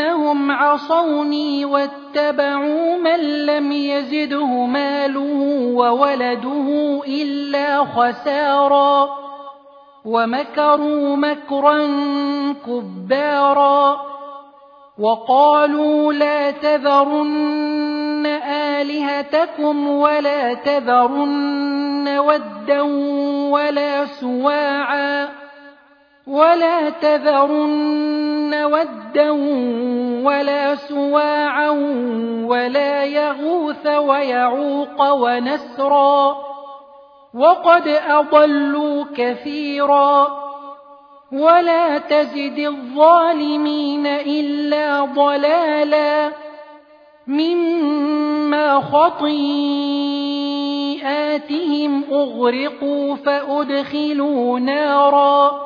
إنهم عصوني واتبعوا من لم يزده ماله وولده إلا خسارا ومكروا مكرا كبارا وقالوا لا تذرن آلهتكم ولا تذرن ودا ولا سواعا ولا تذرن ودا ولا سواعا ولا يغوث ويعوق ونسرا وقد أضلوا كثيرا ولا تزد الظالمين إلا ضلالا مما خطيئاتهم أغرقوا فأدخلوا نارا